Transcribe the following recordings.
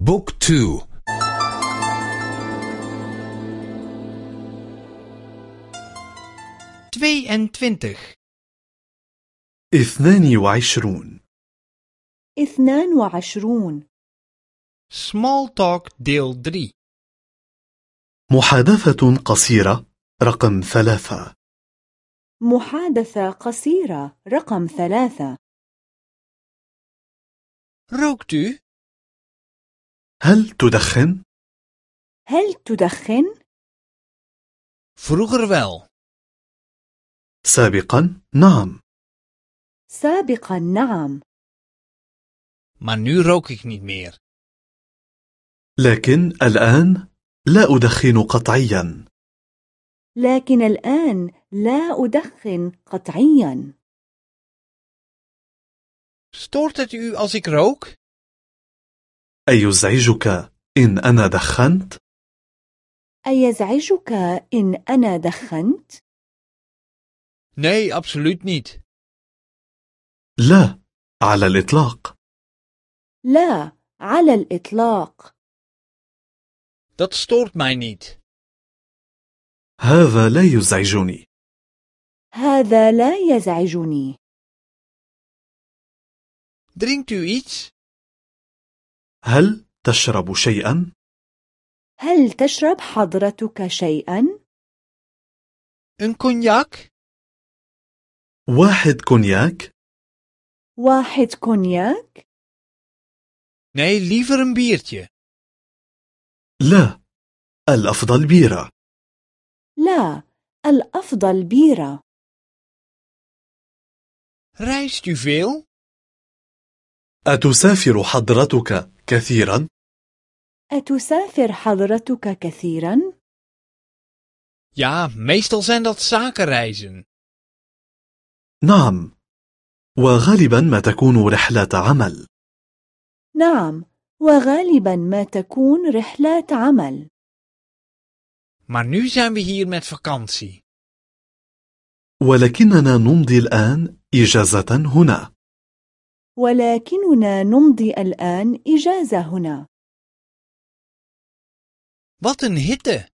بوك تو. اثنان وعشرون. اثنان وعشرون. Small talk deel 3 محادثة قصيرة رقم ثلاثة. محادثة قصيرة رقم ثلاثة. U هل تدخن؟ هل تدخن؟ vroeger wel. سابقا نعم. سابقا نعم. Maar nu rook ik niet meer. لكن الآن لا أدخن قطعيا. لكن الآن لا أدخن قطعيا. Stoort het u als ik rook? أيزعجك إن أنا دخنت؟ أيزعجك إن أنا دخنت؟ nee absoluut niet لا على الإطلاق. لا على الإطلاق. Dat stoort mij niet هذا لا يزعجني. هذا لا يزعجني. Drinkt u iets هل تشرب شيئا؟ هل تشرب حضرتك شيئا؟ een cognac واحد كونياك؟ واحد كونياك؟ nee liever een biertje لا الأفضل بيرة لا الأفضل بيرة reist u veel أتسافر حضرتك كثيرا؟ أتسافر حضرتك كثيرا؟ ja meestal zijn dat zakenreizen. نعم. وغالبا ما تكون رحلة عمل. نعم وغالبا ما تكون رحلات عمل. Maar nu zijn we hier met vakantie. ولكننا نمضي الآن إجازة هنا. ولكننا نمضي الآن إجازة هنا. een hitte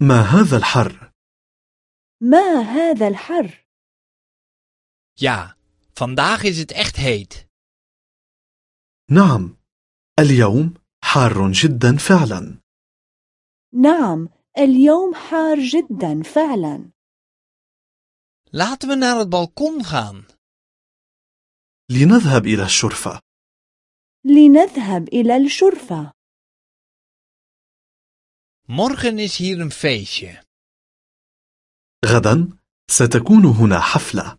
ما هذا الحر؟ ما هذا الحر؟ ja vandaag is het echt heet. نعم اليوم حار جدا فعلا. نعم اليوم حار جدا فعلا. Laten we naar het balkon gaan. لنذهب إلى الشرفة. لنذهب إلى الشرفة. Morgen is hier een feestje. غدا ستكون هنا حفلة.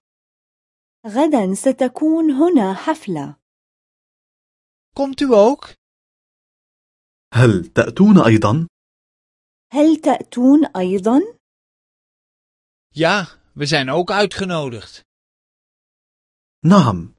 غدا ستكون هنا حفلة. Komt u ook? هل تأتون أيضا؟ هل تأتون أيضا؟ ja we zijn ook uitgenodigd. نعم